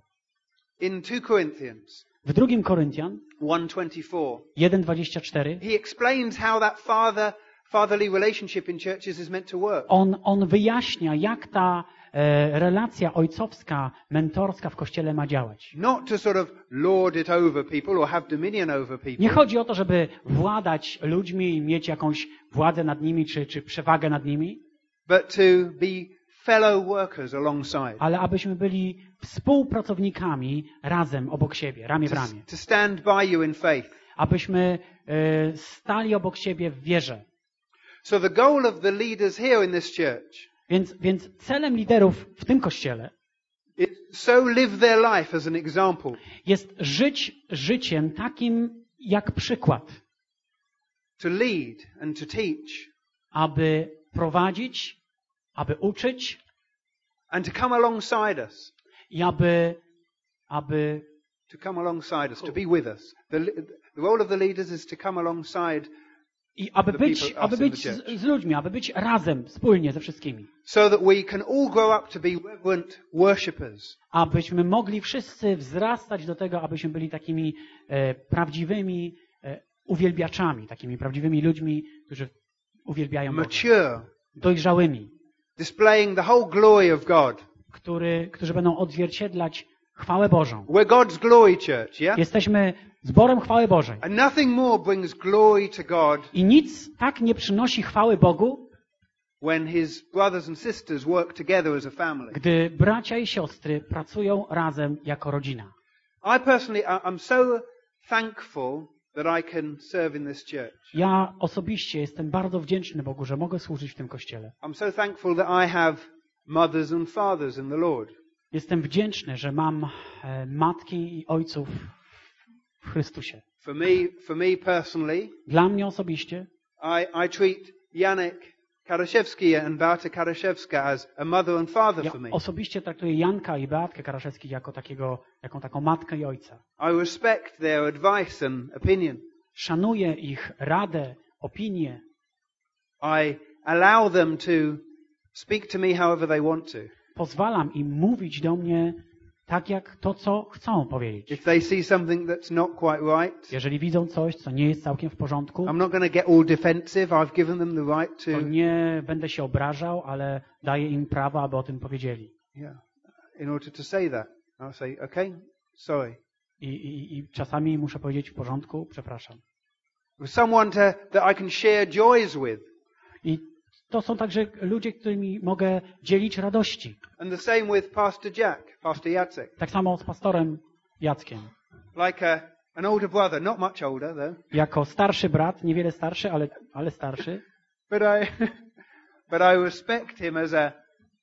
In 2 Corinthians W drugim Koryntian 1:24, 1,24 he explains how that father fatherly relationship in churches is meant to work. on, on wyjaśnia, jak ta e, relacja ojcowska, mentorska w kościele ma działać. Not to sort of lord it over people or have dominion over people, Nie chodzi o to, żeby władać ludźmi i mieć jakąś władzę nad nimi, czy, czy przewagę nad nimi, but to be fellow workers alongside. ale abyśmy byli współpracownikami razem obok siebie, ramię w ramię. to stand by you in faith. Abyśmy e, stali obok siebie w wierze. So the goal of the leaders here in this church Więc, więc celem liderów w tym kościele is so live their life as an example jest żyć życiem takim jak przykład, to lead and to teach aby prowadzić, aby uczyć and to come alongside us. i aby, aby To come alongside us, to be with us. The, the role of the leaders is to come alongside I aby być, aby być z, z ludźmi, aby być razem, wspólnie ze wszystkimi. so that we can all grow up to be reverent worshippers. Abyśmy mogli wszyscy wzrastać do tego, abyśmy byli takimi e, prawdziwymi e, uwielbiaczami, takimi prawdziwymi ludźmi, którzy uwielbiają Boga. mature, Dojrzałymi, displaying the whole glory of God. który, którzy będą odzwierciedlać chwałę Bożą. We're God's glory church, yeah? Jesteśmy zborem chwały Bożej. And nothing more brings glory to God I nic tak nie przynosi chwały Bogu, when His brothers and sisters work together as a family. gdy bracia i siostry pracują razem jako rodzina. I personally, I'm so thankful that I can serve in this church. Ja osobiście jestem bardzo wdzięczny Bogu, że mogę służyć w tym kościele. I'm so thankful that I have mothers and fathers in the Lord. Jestem wdzięczny, że mam e, matki i ojców w Chrystusie. Dla mnie osobiście I, I treat Janek Karaszewski and Beata Karaszewska as a mother and father ja for me. osobiście traktuję Janka i Beatkę Karaszewskich jako takiego, jaką taką matkę i ojca. I respect their advice and opinion. Szanuję ich radę, opinię. I allow them to speak to me however they want to. Pozwalam im mówić do mnie tak, jak to, co chcą powiedzieć. If they see something that's not quite right, Jeżeli widzą coś, co nie jest całkiem w porządku, I'm not going to get all defensive. I've given them the right to to, nie będę się obrażał, ale daję im prawo, aby o tym powiedzieli. yeah, in order to say that. I'll say, okay, sorry. I, i, I czasami muszę powiedzieć w porządku, przepraszam. With someone to, that I can share joys with. I to są także ludzie, którymi mogę dzielić radości. And the same with Pastor Jack, Pastor Jacek. Tak samo z pastorem Jackiem. Like a, an older brother, not much older though. Jako starszy brat, niewiele starszy, ale, ale starszy, But I, but I respect him as a,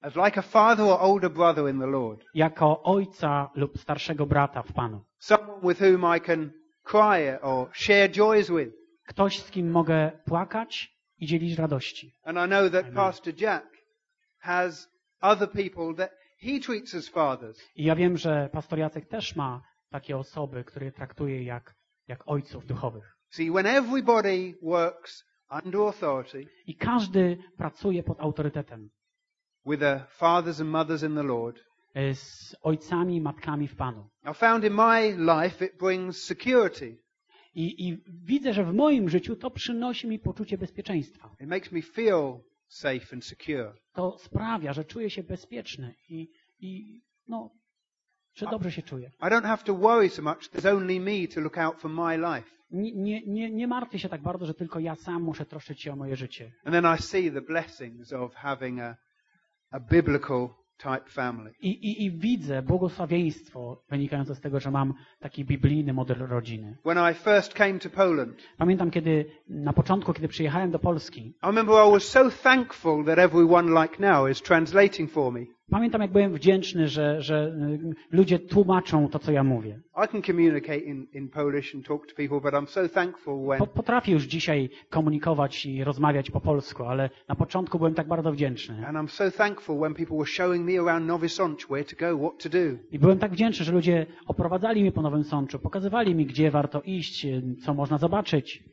as like a father or older brother in the Lord. jako ojca lub starszego brata w Panu. Someone with whom I can cry or share joys with. Ktoś, z kim mogę płakać i dzielić radości. And I know that Amen. Pastor Jack has other people that he treats as fathers. I ja wiem, że pastor Jacek też ma takie osoby, które traktuje jak, jak ojców duchowych. See, when everybody works under authority I każdy pracuje pod autorytetem. with their fathers and mothers in the Lord, e, Z ojcami, matkami w Panu. I found in my life it brings security. I, I widzę, że w moim życiu to przynosi mi poczucie bezpieczeństwa. It makes me feel safe and secure. To sprawia, że czuję się bezpieczny i, i no, że dobrze się czuję. I don't have to worry so much. There's only me to look out for my life. Nie, nie, nie, nie martwię się tak bardzo, że tylko ja sam muszę troszczyć się o moje życie. And then I see the blessings of having a, a biblical. I, i, I widzę błogosławieństwo wynikające z tego, że mam taki biblijny model rodziny. When I first came to Poland, Pamiętam, kiedy na początku, kiedy przyjechałem do Polski, I remember I was so thankful that everyone like now is translating for me. Pamiętam, jak byłem wdzięczny, że, że y, ludzie tłumaczą to, co ja mówię. Potrafię już dzisiaj komunikować i rozmawiać po polsku, ale na początku byłem tak bardzo wdzięczny. I byłem tak wdzięczny, że ludzie oprowadzali mnie po Nowym Sączu, pokazywali mi, gdzie warto iść, y, co można zobaczyć,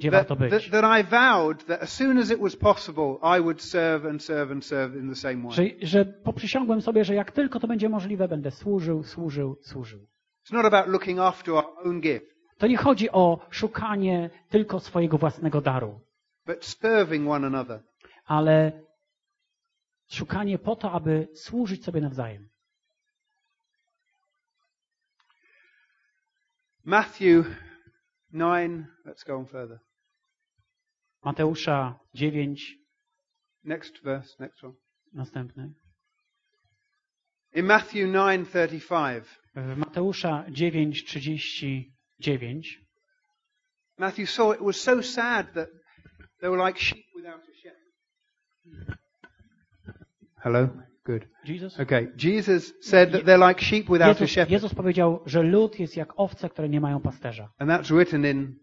gdzie warto być. that, that I vowed that as soon as it was possible, I would serve and serve and serve in the same way. Że, że poprzysiągłem sobie, że jak tylko to będzie możliwe, będę służył, służył, służył. It's not about looking after our own gift, To nie chodzi o szukanie tylko swojego własnego daru, but serving one another. ale szukanie po to, aby służyć sobie nawzajem. Matthew 9, let's go on further. Mateusza 9, Next verse, next one. następny. In Matthew 9:35, W Mateusza 9, 39 Matthew saw it was so sad that they were like sheep without a shepherd. Hello? Good. Jezus, Okay. Jesus said that they're like sheep without a Jezus, shepherd. Jezus powiedział, że lud jest jak owce, które nie mają pasterza. And that's written in,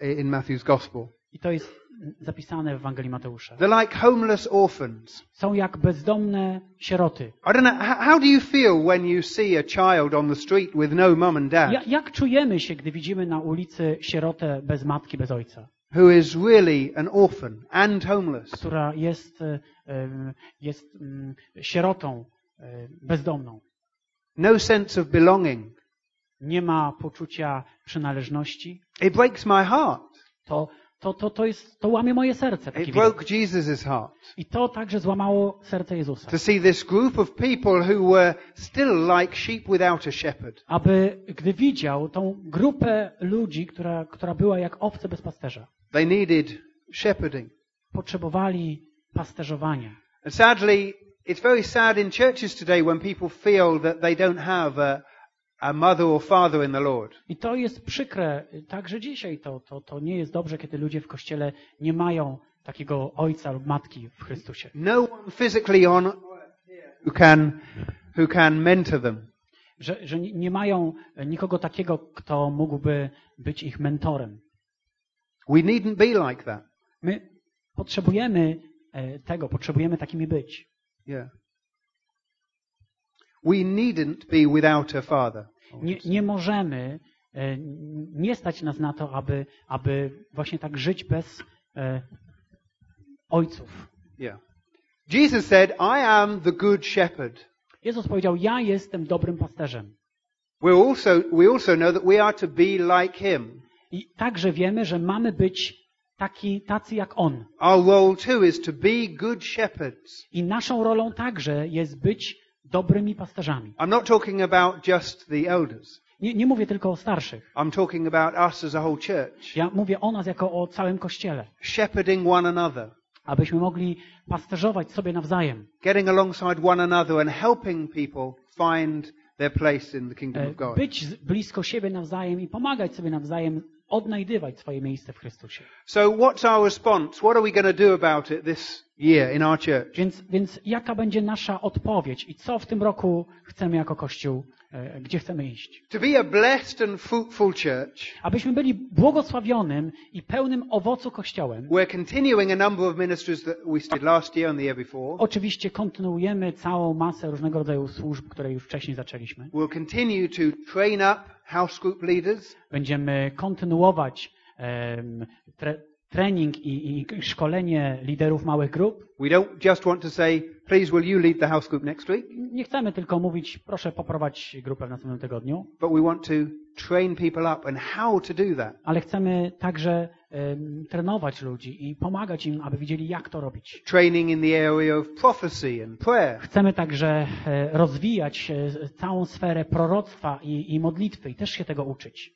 in Matthew's Gospel. I to jest zapisane w Ewangelii Mateusza. They're like homeless orphans. Są jak bezdomne sieroty. I don't know, how, do you feel when you see a child on the street with no mum and dad Ja, jak czujemy się, gdy widzimy na ulicy sierotę bez matki, bez ojca, who is really an orphan and homeless? która jest, e, jest mm, sierotą e, bezdomną? No sense of belonging. Nie ma poczucia przynależności. It breaks my heart. To, to, to, to, jest, to łamie moje serce. It broke Jesus' heart. I to także złamało serce Jezusa. to see this group of people who were still like sheep without a shepherd. Aby, gdy widział tą grupę ludzi, która, która była jak owce bez pasterza, They needed shepherding. potrzebowali pasterzowania. And sadly, it's very sad in churches today when people feel that they don't have a, a mother or father in the Lord. I to jest przykre, także dzisiaj to, to, to nie jest dobrze, kiedy ludzie w kościele nie mają takiego ojca lub matki w Chrystusie. No one physically on who can, who can mentor them. Że, że nie nie mają nikogo takiego, kto mógłby być ich mentorem. We needn't be like that. My potrzebujemy e, tego, potrzebujemy takimi być. Yeah. We needn't be without a father. Nie, nie możemy, e, nie stać nas na to, aby, aby właśnie tak żyć bez e, ojców. Yeah. Jesus said, I am the good shepherd. Jezus powiedział, ja jestem dobrym pasterzem. We also, we also know that we are to be like him. I także wiemy, że mamy być taki, tacy jak On. Our role too is to be good shepherds. I naszą rolą także jest być dobrymi pasterzami. I'm not talking about just the elders. Nie, nie mówię tylko o starszych. I'm talking about us as a whole church. Ja mówię o nas jako o całym Kościele. Shepherding one another. Abyśmy mogli pasterzować sobie nawzajem. Getting alongside one another and helping people find their place in the kingdom E, of God. Być blisko siebie nawzajem i pomagać sobie nawzajem odnajdywać swoje miejsce w Chrystusie. So what's our response? What are we going to do about it this year in our church? Więc, więc jaka będzie nasza odpowiedź i co w tym roku chcemy jako Kościół, gdzie chcemy iść? To be a blessed and fruitful church, Abyśmy byli błogosławionym i pełnym owocu Kościołem. we're continuing a number of ministries that we started last year and the year before. Oczywiście kontynuujemy całą masę różnego rodzaju służb, które już wcześniej zaczęliśmy. We'll continue to train up house group leaders. Będziemy kontynuować tre, trening i, i szkolenie liderów małych grup. We don't just want to say, please will you lead the house group next week? Nie chcemy tylko mówić, proszę poprowadź grupę w następnym tygodniu, But we want to train people up and how to do that. ale chcemy także em, trenować ludzi i pomagać im, aby wiedzieli, jak to robić. Training in the area of prophecy and prayer. Chcemy także e, rozwijać e, całą sferę proroctwa i, i modlitwy i też się tego uczyć.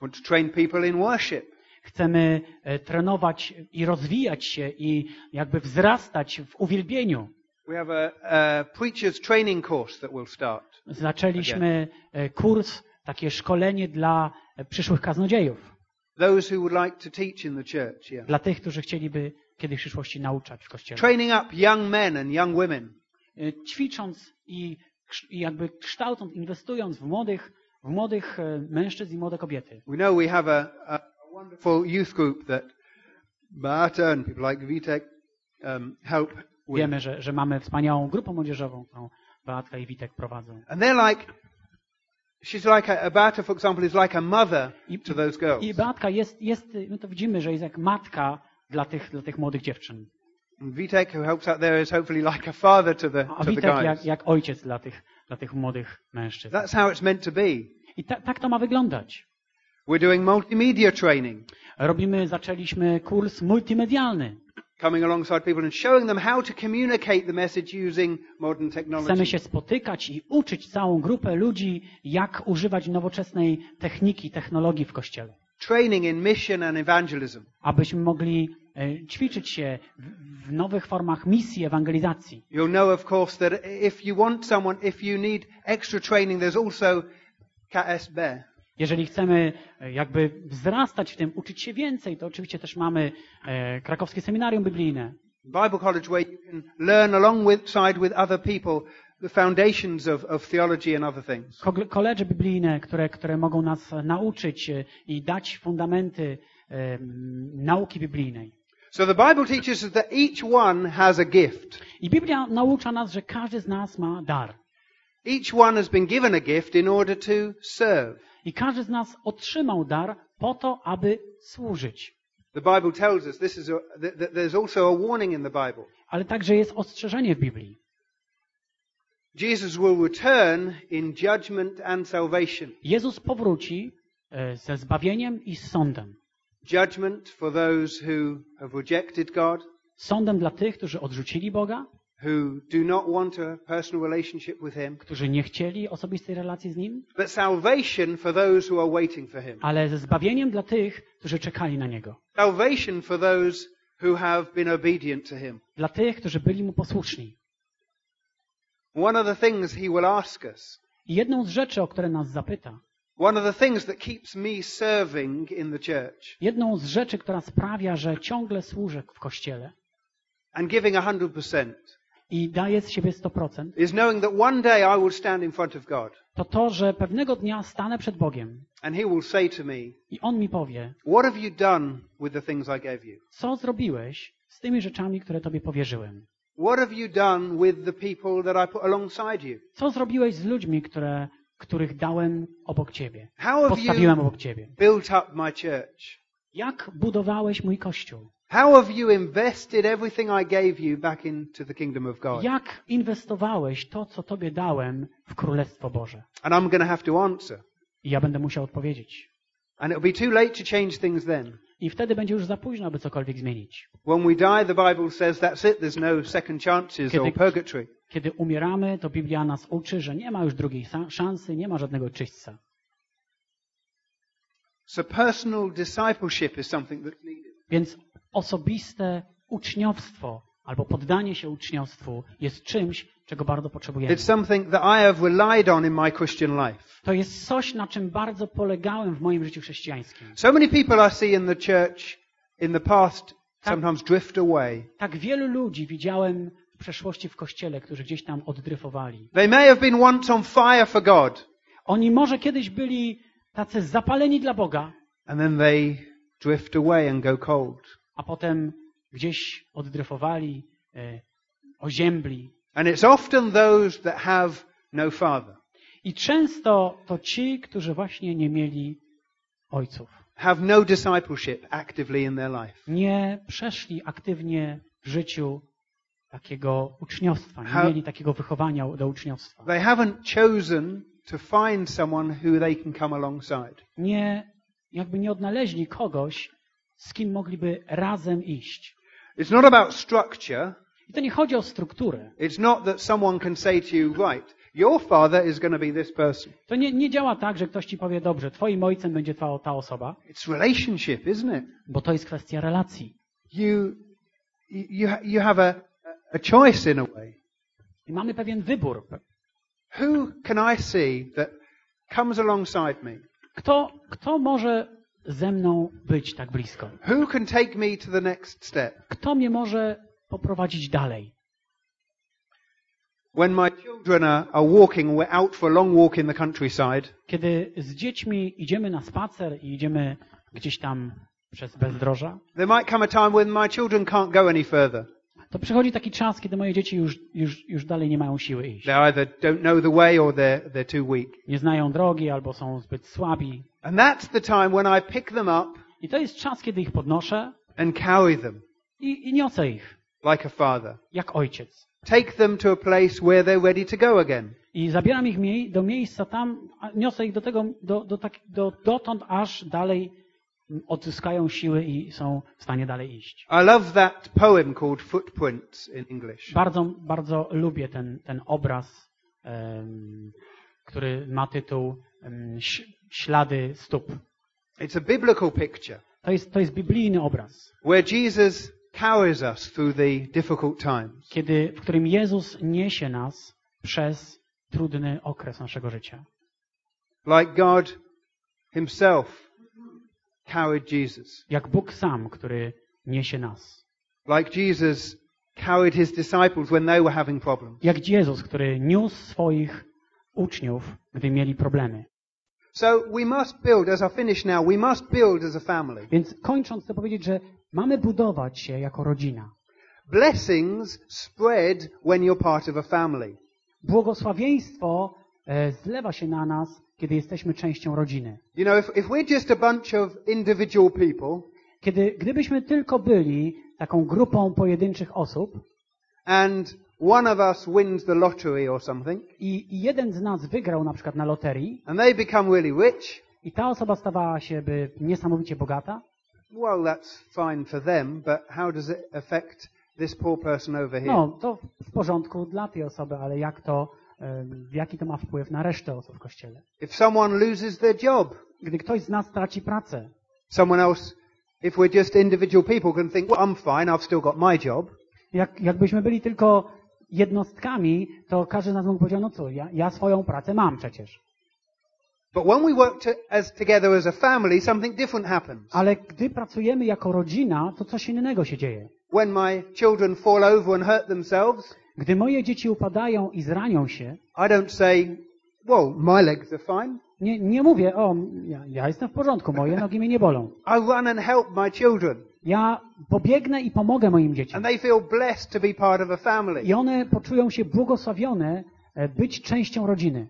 want to train people in worship. Chcemy e, trenować i rozwijać się i jakby wzrastać w uwielbieniu. We have a, a preacher's training course that will start. Zaczęliśmy e, kurs, takie szkolenie dla e, przyszłych kaznodziejów, Those who would like to teach in the church, yeah. dla tych, którzy chcieliby kiedyś w przyszłości nauczać w kościele. Training up young men and young women. Ćwicząc i i jakby kształcąc, inwestując w młodych, w młodych mężczyzn i młode kobiety. We know we have a, a wonderful youth group that and people like Vitek um, help with. Wiemy, że, że mamy wspaniałą grupę młodzieżową, którą Beatka i Witek prowadzą. And they're like, she's like, a, Beata, for example, is like a mother I, to those girls. I Beatka jest, jest, my to widzimy, że jest jak matka dla tych, dla tych młodych dziewczyn. And Vitek, who helps out there, is hopefully like a father to the, to the Witek jak, guys. jak ojciec dla tych, dla tych młodych mężczyzn. That's how it's meant to be. I ta, tak to ma wyglądać. We're doing multimedia training, Robimy, zaczęliśmy kurs multimedialny. coming alongside people and showing them how to communicate the message using modern Chcemy technology. się spotykać i uczyć całą grupę ludzi, jak używać nowoczesnej techniki, technologii w Kościele. Training in mission and evangelism. Abyśmy mogli e, ćwiczyć się w, w nowych formach misji ewangelizacji. You'll know, of course, that if you want someone, if you need extra training, there's also KSB. Jeżeli chcemy e, jakby wzrastać w tym, uczyć się więcej, to oczywiście też mamy e, krakowskie seminarium biblijne. Bible college where you can learn alongside with other people the foundations of, of theology and other things. Koledże biblijne, które, które mogą nas nauczyć e, i dać fundamenty nauki biblijnej. So the Bible teaches that each one has a gift. I Biblia naucza nas, że każdy z nas ma dar. Each one has been given a gift in order to serve. I każdy z nas otrzymał dar po to, aby służyć. The Bible tells us this is a, that, there's also a warning in the Bible. Ale także jest ostrzeżenie w Biblii. Jesus will return in judgment and salvation. Jezus powróci e, ze zbawieniem i z sądem. Judgment for those who have rejected God, Sądem dla tych, którzy odrzucili Boga, who do not want a personal relationship with Him, którzy nie chcieli osobistej relacji z Nim, but salvation for those who are waiting for Him. ale ze zbawieniem dla tych, którzy czekali na Niego. Salvation for those who have been obedient to Him. Dla tych, którzy byli Mu posłuszni. One of the things He will ask us, I jedną z rzeczy, o które nas zapyta, one of the things that keeps me serving in the church jedną z rzeczy, która sprawia, że ciągle służę w Kościele and giving 100% i daję z siebie 100%, is knowing that one day I will stand in front of God to to, że pewnego dnia stanę przed Bogiem and He will say to me, i On mi powie, What have you done with the things I gave you? co zrobiłeś z tymi rzeczami, które Tobie powierzyłem? What have you done with the people that I put alongside you? Co zrobiłeś z ludźmi, które, których dałem obok Ciebie? How have Postawiłem you obok Ciebie. built up my church? Jak budowałeś mój Kościół? How have you invested everything I gave you back into the kingdom of God? Jak inwestowałeś to, co Tobie dałem w Królestwo Boże? And I'm going to have to answer. I ja będę musiał odpowiedzieć. And it'll be too late to change things then. I wtedy będzie już za późno, aby cokolwiek zmienić. When we die, the Bible says that's it. There's no second chances or Kiedy- purgatory. Kiedy umieramy, to Biblia nas uczy, że nie ma już drugiej szansy, nie ma żadnego czyśćca. So personal discipleship is something that's needed. Więc osobiste uczniostwo albo poddanie się uczniostwu jest czymś, czego bardzo potrzebujemy. It's something that I have relied on in my Christian life. To jest coś, na czym bardzo polegałem w moim życiu chrześcijańskim. So many people I see in the church in the past sometimes drift away. Tak wielu ludzi widziałem w przeszłości w kościele, którzy gdzieś tam oddryfowali. They may have been once on fire for God, Oni może kiedyś byli tacy zapaleni dla Boga, and then they drift away and go cold. A potem gdzieś oddryfowali, e, oziębli. And it's often those that have no father. I często to ci, którzy właśnie nie mieli ojców. have no discipleship actively in their life. nie przeszli aktywnie w życiu takiego uczniostwa, nie mieli takiego wychowania do uczniostwa. They haven't chosen to find someone who they can come alongside. Nie, jakby nie odnaleźli kogoś, z kim mogliby razem iść. It's not about structure. I to nie chodzi o strukturę. It's not that someone can say to you, right, your father is going to be this person. To nie, nie działa tak, że ktoś ci powie, dobrze, twoim ojcem będzie ta, ta osoba, It's relationship, isn't it? bo to jest kwestia relacji. You, you, you have a, a choice in a way. I mamy pewien wybór. Who can I see that comes alongside me? Kto, kto może ze mną być tak blisko? Who can take me to the next step? Kto mnie może poprowadzić dalej? When my children are, are walking, we're out for a long walk in the countryside, Kiedy z dziećmi idziemy na spacer i idziemy gdzieś tam przez bezdroża, there might come a time when my children can't go any further. To przychodzi taki czas, kiedy moje dzieci już, już, już dalej nie mają siły iść. They either don't know the way or they're, they're too weak. Nie znają drogi albo są zbyt słabi. And that's the time when I pick them up I to jest czas, kiedy ich podnoszę and carry them i, i niosę ich like a father. jak ojciec. Take them to a place where they're ready to go again. I zabieram ich do miejsca tam, niosę ich do tego, do, do, tak, do, dotąd, aż dalej odzyskają siły i są w stanie dalej iść. I love that poem called Footprints in English. Bardzo, bardzo lubię ten, ten obraz, em, który ma tytuł Ś- Ślady stóp. It's a biblical picture To jest, to jest biblijny obraz, where Jesus carries us through the difficult times. kiedy, w którym Jezus niesie nas przez trudny okres naszego życia. Like God himself carried Jesus. Jak Bóg sam, który niesie nas. Like Jesus carried his disciples when they were having problems. Jak Jezus, który niósł swoich uczniów, gdy mieli problemy. So we must build, as I finish now, we must build as a family. Więc kończąc, chcę powiedzieć, że mamy budować się jako rodzina. Blessings spread when you're part of a family. Błogosławieństwo e, zlewa się na nas, kiedy jesteśmy częścią rodziny. You know, if, if we're just a bunch of individual people Kiedy, gdybyśmy tylko byli taką grupą pojedynczych osób and one of us wins the lottery or something i, i jeden z nas wygrał na przykład na loterii and they become really rich, i ta osoba stawała się by niesamowicie bogata, well, that's fine for them, but how does it affect this poor person over here? no to w porządku dla tej osoby, ale jak to, jaki to ma wpływ na resztę osób w kościele? If someone loses their job, Gdy ktoś z nas traci pracę, someone else, if we're just individual people, can think, well, I'm fine, I've still got my job. jak, jakbyśmy byli tylko jednostkami, to każdy z nas mógł powiedzieć, no co, ja, ja swoją pracę mam przecież. But when we work to, as, together as a family, something different happens. Ale gdy pracujemy jako rodzina, to coś innego się dzieje. When my children fall over and hurt themselves, Gdy moje dzieci upadają i zranią się, I don't say, well, my legs are fine. nie, nie mówię, o, ja, ja jestem w porządku, moje nogi mnie nie bolą. I run and help my children. Ja pobiegnę i pomogę moim dzieciom. And they feel blessed to be part of a family. I one poczują się błogosławione e, być częścią rodziny.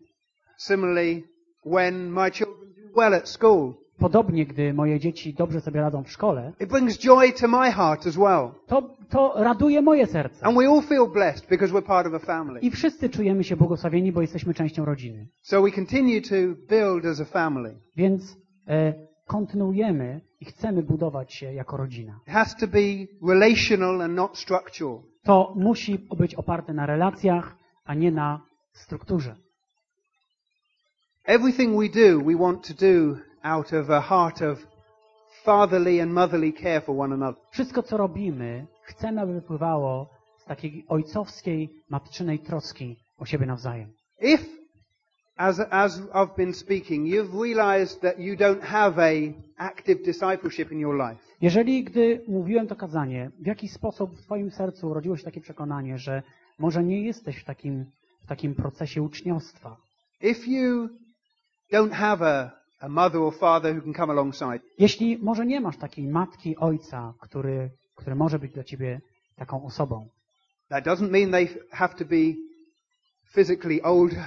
Similarly, when my children do well at school, Podobnie, gdy moje dzieci dobrze sobie radzą w szkole, it brings joy to my heart as well. to, to raduje moje serce. And we all feel blessed because we're part of a family. I wszyscy czujemy się błogosławieni, bo jesteśmy częścią rodziny. So we continue to build as a family. Więc e, kontynuujemy i chcemy budować się jako rodzina. It has to be relational and not structural. To musi być oparte na relacjach, a nie na strukturze. Everything we do, we want to do out of a heart of fatherly and motherly care for one another. Wszystko, co robimy, chcemy, aby wypływało z takiej ojcowskiej, matczynej troski o siebie nawzajem. If, as, as I've been speaking, you've realized that you don't have a active discipleship in your life, Jeżeli, gdy mówiłem to kazanie, w jakiś sposób w Twoim sercu urodziło się takie przekonanie, że może nie jesteś w takim, w takim procesie uczniostwa, if you don't have a, a mother or father who can come alongside, jeśli może nie masz takiej matki, ojca, który, który może być dla Ciebie taką osobą, that doesn't mean they have to be physically older,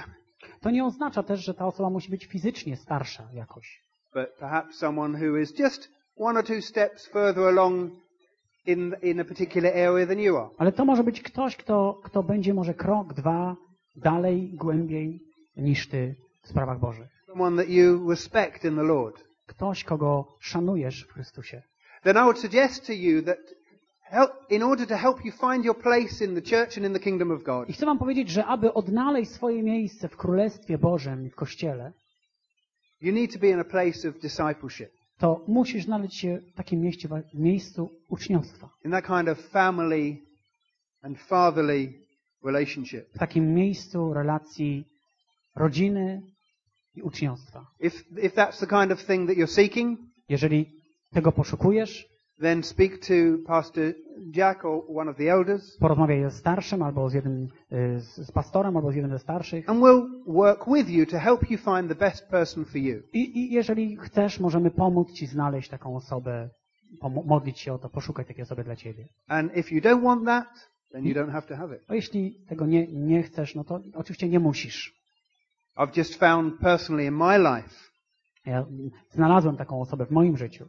to nie oznacza też, że ta osoba musi być fizycznie starsza jakoś. but perhaps someone who is just one or two steps further along in, in a particular area than you are. Ale to może być ktoś, kto, kto będzie może krok, dwa dalej, głębiej niż ty w sprawach Bożych. Someone that you respect in the Lord. Ktoś, kogo szanujesz w Chrystusie. Then I would suggest to you that help, in order to help you find your place in the church and in the kingdom of God, I chcę wam powiedzieć, że aby odnaleźć swoje miejsce w Królestwie Bożym i w Kościele, you need to be in a place of discipleship, to musisz znaleźć się w takim w miejscu uczniostwa. in that kind of family and fatherly relationship. W takim miejscu relacji rodziny i uczniostwa. If, if that's the kind of thing that you're seeking, Jeżeli tego poszukujesz, then speak to Pastor Jack or one of the elders, porozmawiaj ze starszym albo z jednym y, z pastorem, albo z jednym ze starszych. and we'll work with you to help you find the best person for you. I, I jeżeli chcesz, możemy pomóc Ci znaleźć taką osobę, modlić się o to, poszukać takiej osoby dla Ciebie. And if you don't want that, then you don't have to have it. A jeśli tego nie, nie chcesz, no to oczywiście nie musisz. I've just found personally in my life, Ja znalazłem taką osobę w moim życiu.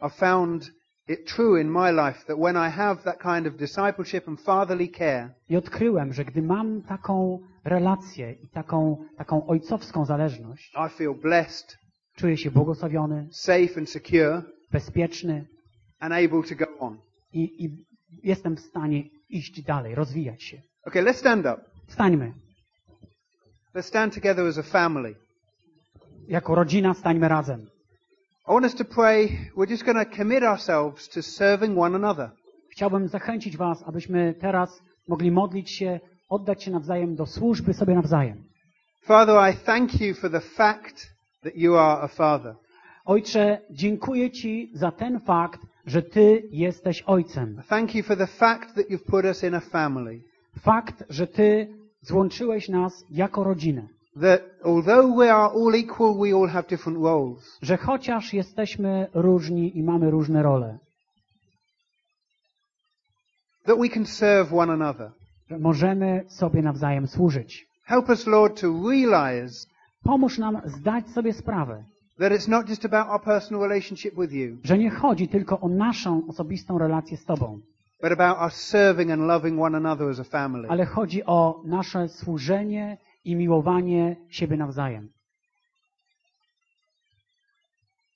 I've found it true in my life that when I have that kind of discipleship and fatherly care, I odkryłem, że gdy mam taką relację i taką, taką ojcowską zależność, I feel blessed, czuję się błogosławiony, safe and secure, bezpieczny and able to go on. i, i jestem w stanie iść dalej, rozwijać się. Okay, let's stand up. Stańmy. Let's stand together as a family. Jako rodzina stańmy razem. I want us to pray. We're just going to commit ourselves to serving one another. Chciałbym zachęcić Was, abyśmy teraz mogli modlić się, oddać się nawzajem do służby sobie nawzajem. Father, I thank you for the fact that you are a father. Ojcze, dziękuję Ci za ten fakt, że Ty jesteś Ojcem. Thank you for the fact that you've put us in a family. Fakt, że Ty złączyłeś nas jako rodzinę. That although we are all equal, we all have different roles. Że chociaż jesteśmy różni i mamy różne role, That we can serve one another. że możemy sobie nawzajem służyć. Help us, Lord, to realize Pomóż nam zdać sobie sprawę, that it's not just about our personal relationship with you, że nie chodzi tylko o naszą osobistą relację z Tobą, but about us serving and loving one another as a family. ale chodzi o nasze służenie i miłowanie siebie nawzajem.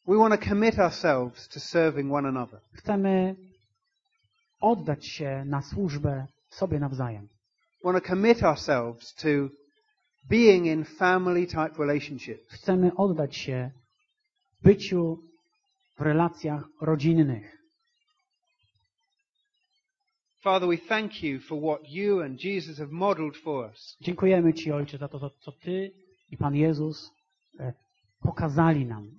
We want to commit ourselves to serving one another. Chcemy oddać się na służbę sobie nawzajem. We want to commit ourselves to being in family type relationships. Chcemy oddać się byciu w relacjach rodzinnych. Father, we thank you for what you and Jesus have modeled for us. Dziękujemy Ci, Ojcze, za to, co- co Ty i Pan Jezus e, pokazali nam.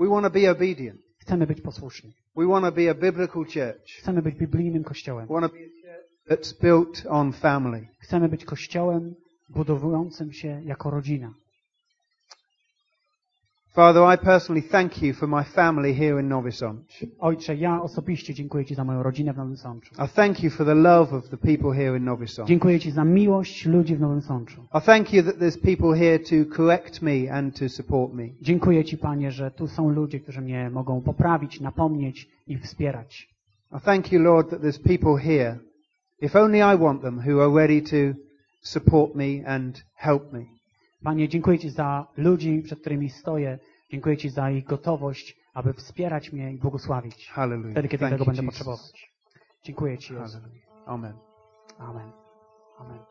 We want to be obedient. Chcemy być posłuszni. We want to be a biblical church. Chcemy być biblijnym kościołem. We want to be a church that's built on family. Chcemy być kościołem budowującym się jako rodzina. Father, I personally thank you for my family here in Nowy Sącz. Ojcze, ja osobiście dziękuję Ci za moją rodzinę w Nowym Sączu. I thank you for the love of the people here in Nowy Sącz. Dziękuję Ci za miłość ludzi w Nowym Sączu. I thank you that there's people here to correct me and to support me. Dziękuję Ci, Panie, że tu są ludzie, którzy mnie mogą poprawić, napomnieć i wspierać. I thank you, Lord, that there's people here, if only I want them, who are ready to support me and help me. Panie, dziękuję Ci za ludzi, przed którymi stoję. Dziękuję Ci za ich gotowość, aby wspierać mnie i błogosławić. Hallelujah. Wtedy, kiedy Thank tego you, będę Jesus. potrzebować. Dziękuję Ci, Jezu. Hallelujah. Amen. Amen. Amen.